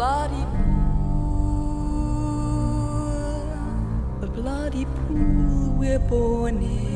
bloody pool, a bloody pool we're born in.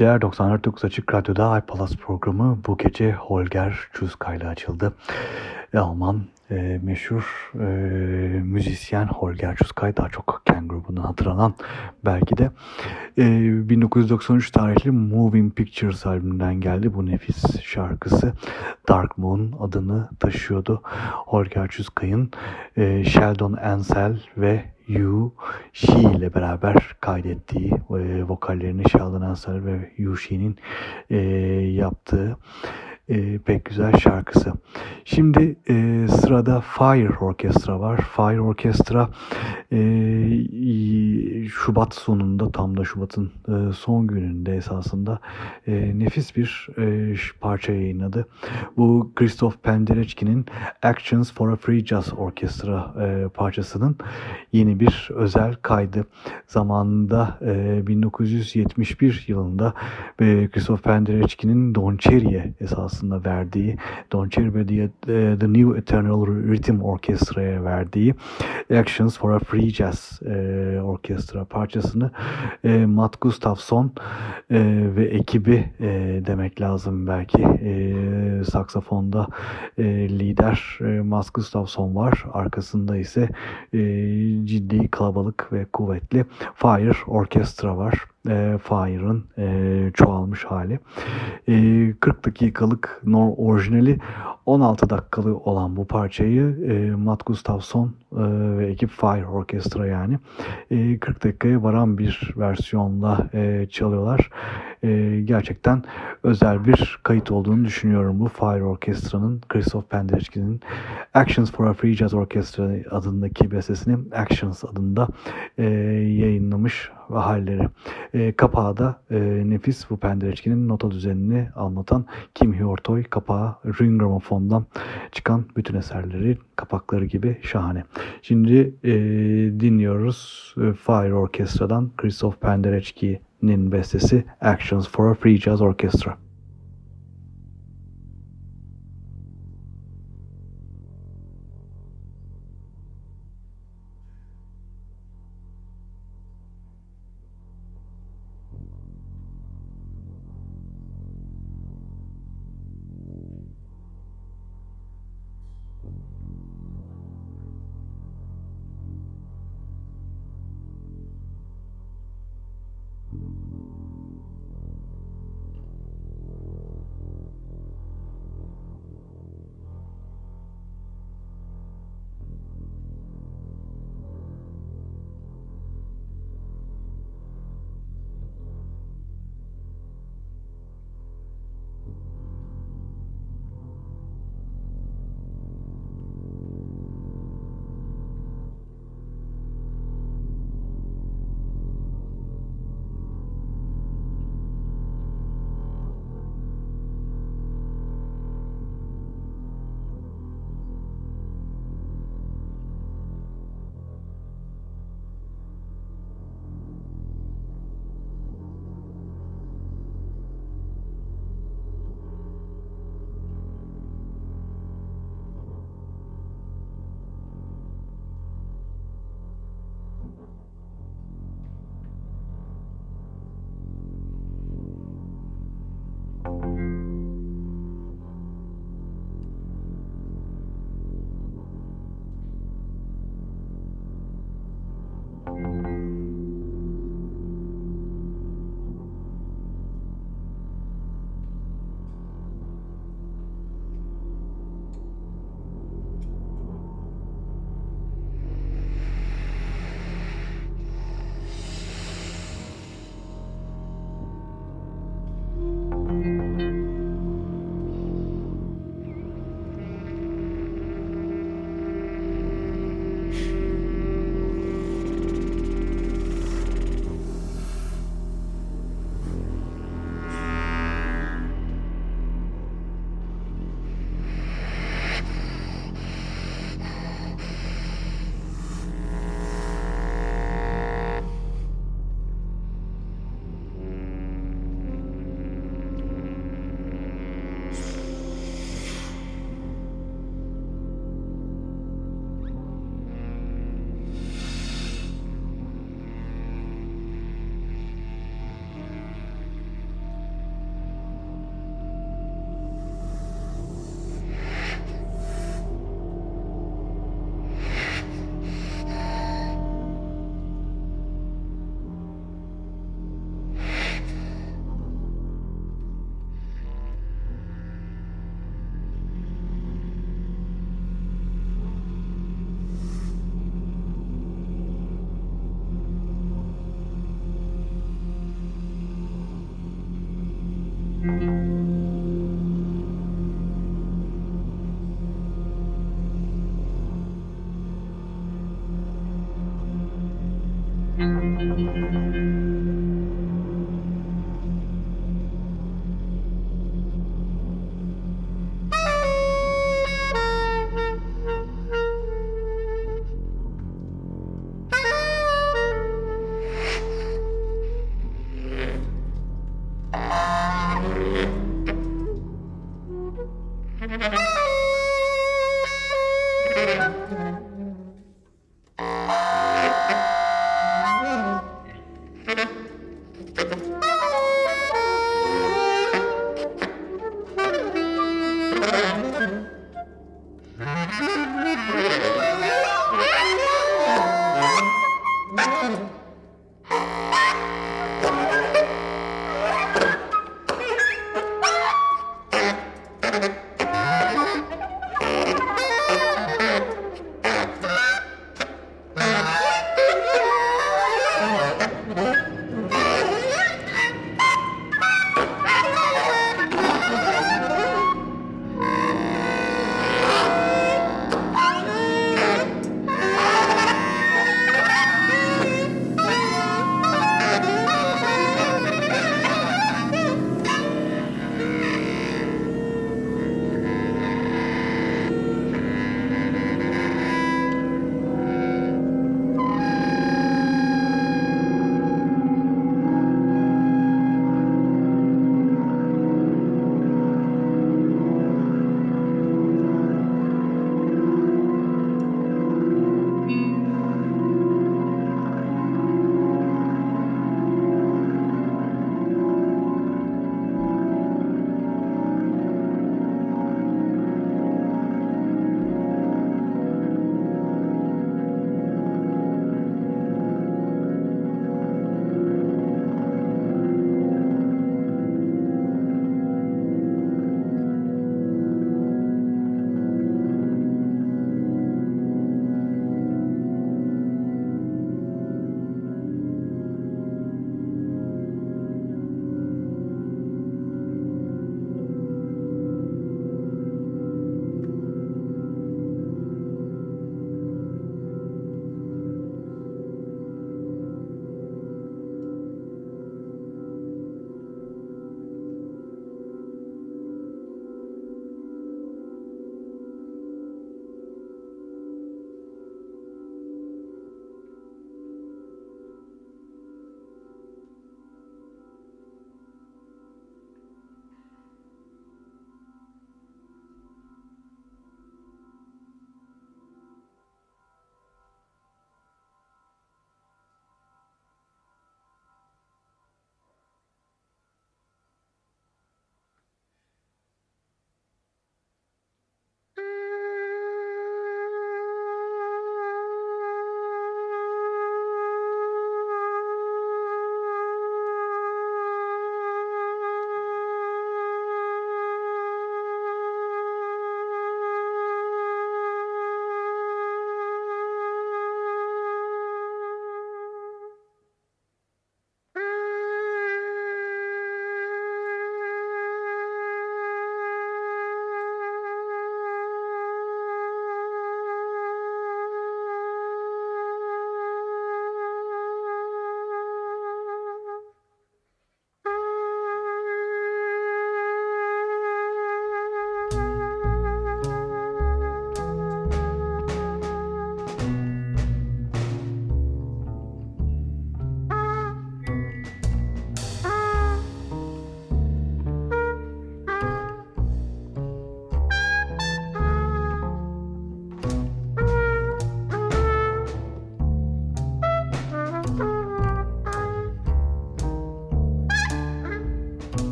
Geceler 94.9 Açık Radyo'da iPalas programı bu gece Holger Çuzkay'la açıldı. Alman e, meşhur e, müzisyen Holger Çuzkay daha çok grubundan hatırlanan belki de e, 1993 tarihli Moving Pictures albümünden geldi bu nefis şarkısı Dark Moon adını taşıyordu. Holger Çuzkay'ın e, Sheldon Ansel ve Yu Shi ile beraber kaydettiği e, vokallerini Sheldon Ansel ve Yu Shi'nin e, yaptığı e, pek güzel şarkısı. Şimdi e, sırada Fire Orkestra var. Fire Orkestra e, Şubat sonunda tam da Şubat'ın e, son gününde esasında e, nefis bir e, parça yayınladı. Bu Christoph Penderecki'nin Actions for a Free Jazz Orkestra e, parçasının yeni bir özel kaydı. Zamanında e, 1971 yılında e, Christoph Penderecki'nin Don Cherry'e esasında verdiği Don Cherry ve The, New Eternal Rhythm Orkestra'ya verdiği Actions for a Free Jazz e, Orkestra parçasını e, Matt Gustafsson e, ve ekibi e, demek lazım belki e, saksafonda e, lider e, Matt Gustafsson var. Arkasında ise e, ciddi kalabalık ve kuvvetli Fire Orkestra var e, Fire'ın e, çoğalmış hali. E, 40 dakikalık nor orijinali 16 dakikalı olan bu parçayı e, Matt Gustafsson e, ve ekip Fire Orkestra yani e, 40 dakikaya varan bir versiyonla e, çalıyorlar. E, gerçekten özel bir kayıt olduğunu düşünüyorum bu Fire Orkestra'nın Christoph Penderecki'nin Actions for a Free Jazz Orchestra adındaki bestesini Actions adında e, yayınlamış halleri. E, kapağı da e, nefis bu Penderecki'nin nota düzenini anlatan Kim Hyortoy kapağı Ring Gramophone'dan çıkan bütün eserleri kapakları gibi şahane. Şimdi e, dinliyoruz e, Fire Orkestra'dan Christoph Penderecki'nin bestesi Actions for a Free Jazz Orchestra.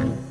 Bye.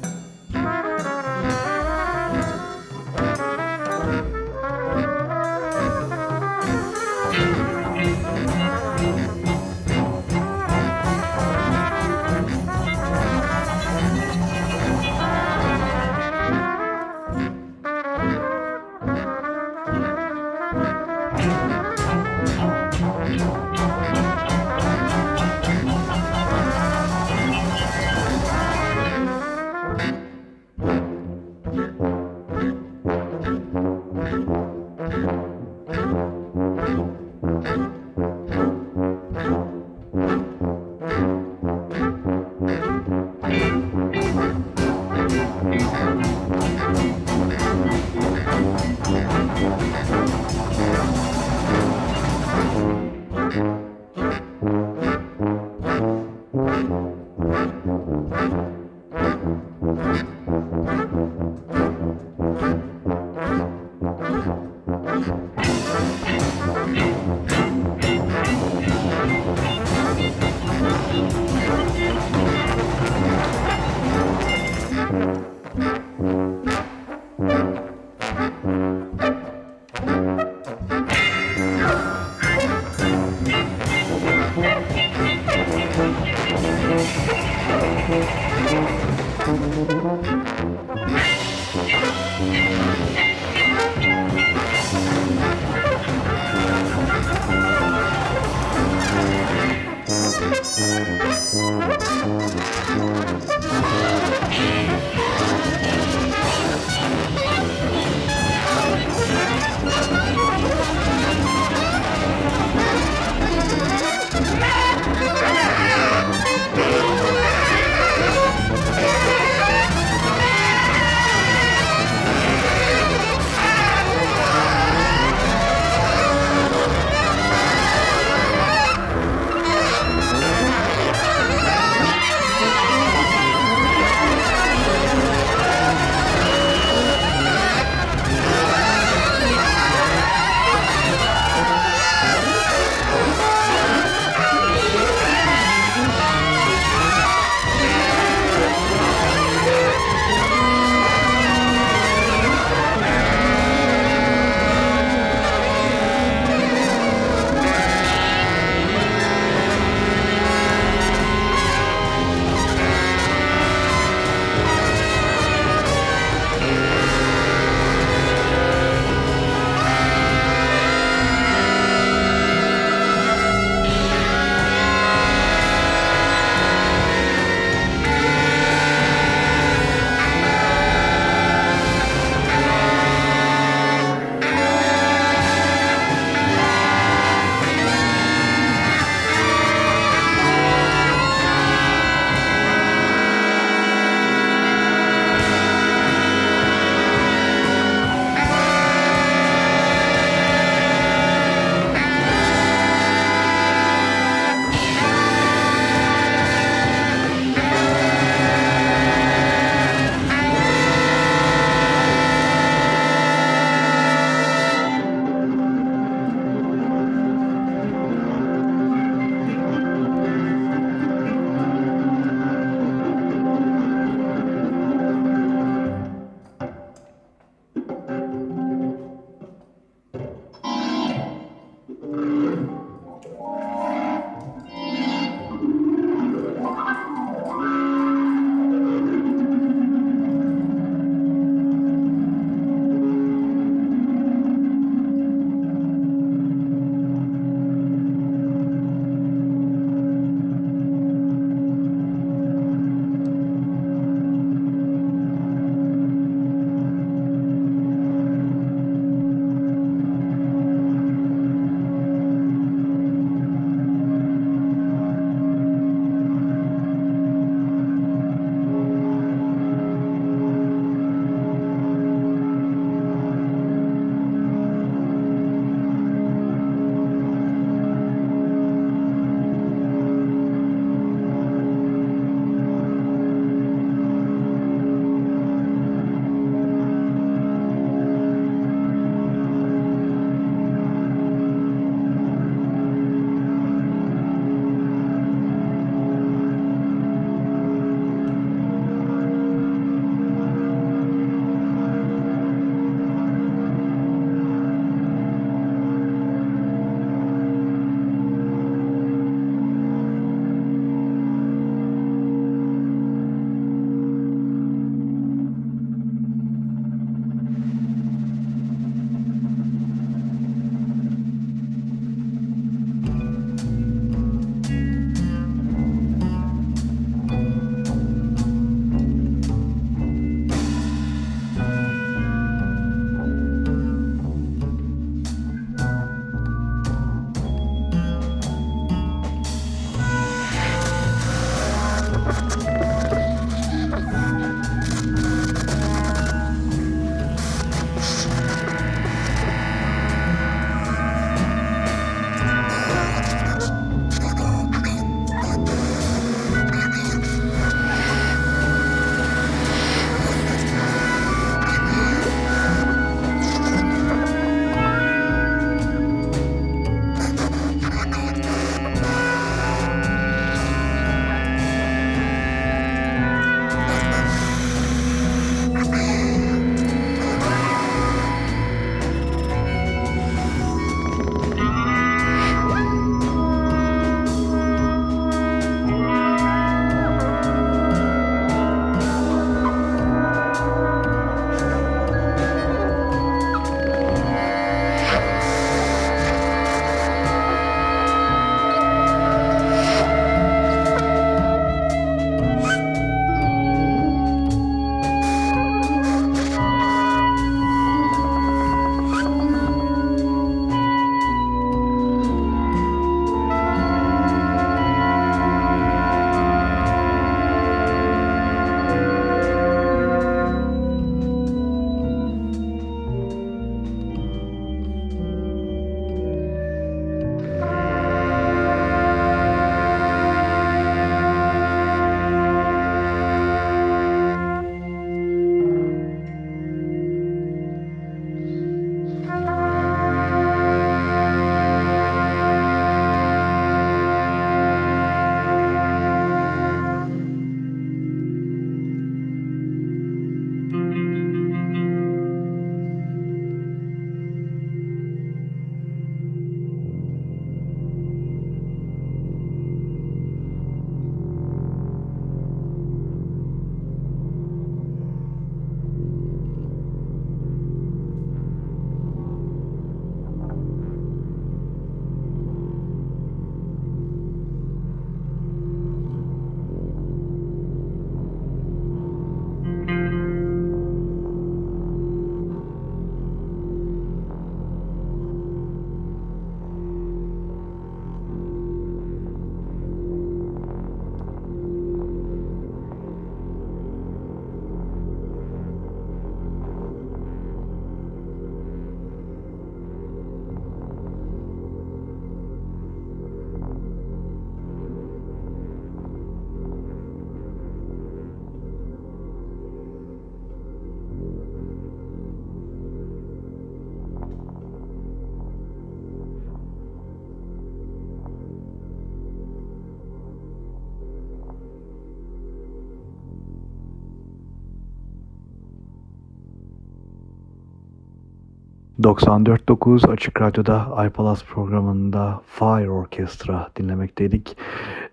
94.9 Açık Radyo'da iPalas programında Fire Orchestra dinlemekteydik.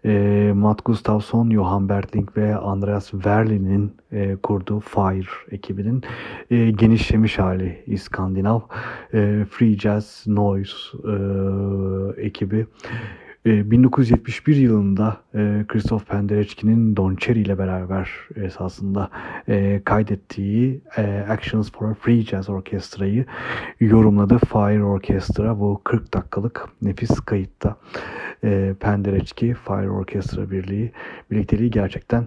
E, Matt Gustafsson, Johan Bertling ve Andreas Verlin'in e, kurduğu Fire ekibinin e, genişlemiş hali İskandinav e, Free Jazz Noise e, ekibi. 1971 yılında Christoph Penderecki'nin Don Cherry ile beraber esasında kaydettiği Actions for a Free Jazz Orkestra'yı yorumladı. Fire Orchestra bu 40 dakikalık nefis kayıtta Penderecki Fire Orchestra Birliği birlikteliği gerçekten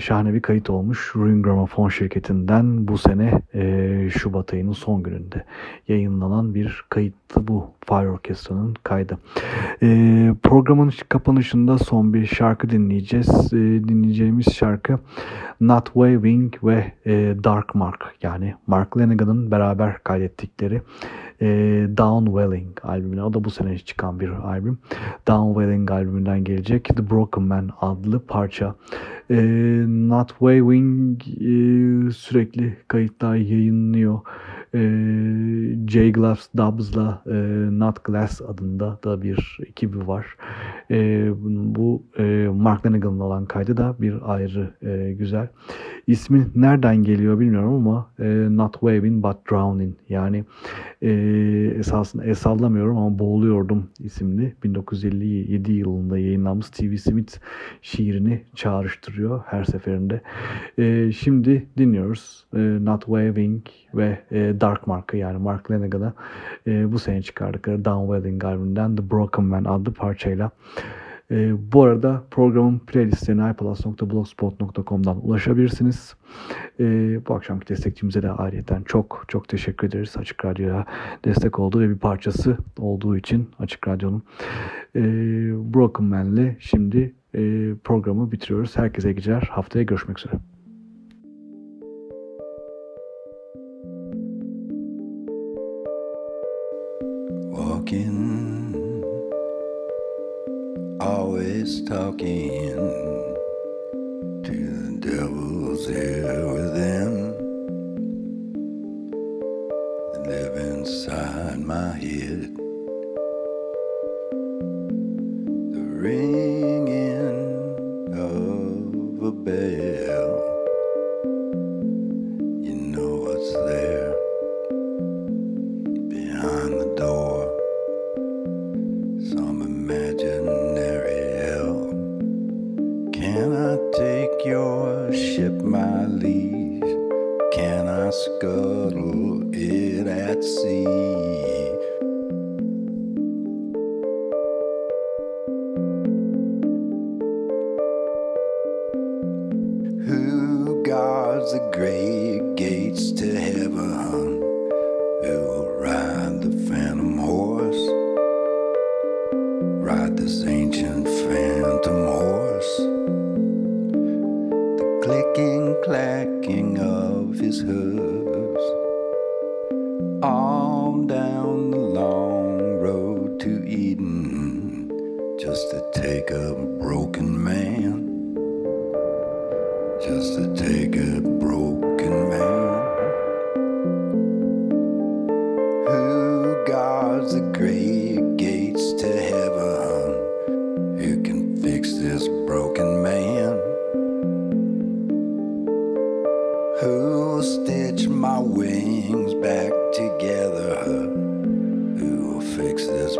şahane bir kayıt olmuş. Ruin Gramofon şirketinden bu sene Şubat ayının son gününde yayınlanan bir kayıttı bu Fire Orchestra'nın kaydı. Programın kapanışında son bir şarkı dinleyeceğiz. E, dinleyeceğimiz şarkı Not Waving ve e, Dark Mark yani Mark Lanigan'ın beraber kaydettikleri e, Downwelling albümüne. O da bu sene çıkan bir albüm. Downwelling albümünden gelecek The Broken Man adlı parça. E, Not Waving e, sürekli kayıtlar yayınlıyor e, J. Glass Dubs'la e, Not Glass adında da bir ekibi var. E, bu e, Mark Lanigan'la olan kaydı da bir ayrı e, güzel. İsmi nereden geliyor bilmiyorum ama e, Not Waving But Drowning yani e, esasında sallamıyorum ama boğuluyordum isimli 1957 yılında yayınlanmış T.V. Smith şiirini çağrıştırıyor her seferinde. E, şimdi dinliyoruz e, Not Waving ve e, Dark Mark'ı yani Mark Lanigan'a e, bu sene çıkardıkları Downwelling albümünden The Broken Man adlı parçayla e, bu arada programın playlistlerine ipalas.blogspot.com'dan ulaşabilirsiniz. E, bu akşamki destekçimize de ayrıyeten çok çok teşekkür ederiz. Açık Radyo'ya destek olduğu ve bir parçası olduğu için Açık Radyo'nun. E, Broken Man'le şimdi e, programı bitiriyoruz. Herkese geceler. Haftaya görüşmek üzere. Walking, always talking to the devils here within. That live inside my head. Fix this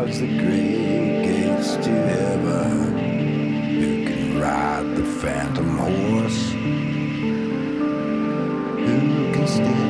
guards the great gates to heaven. Who can ride the phantom horse? Who can stand?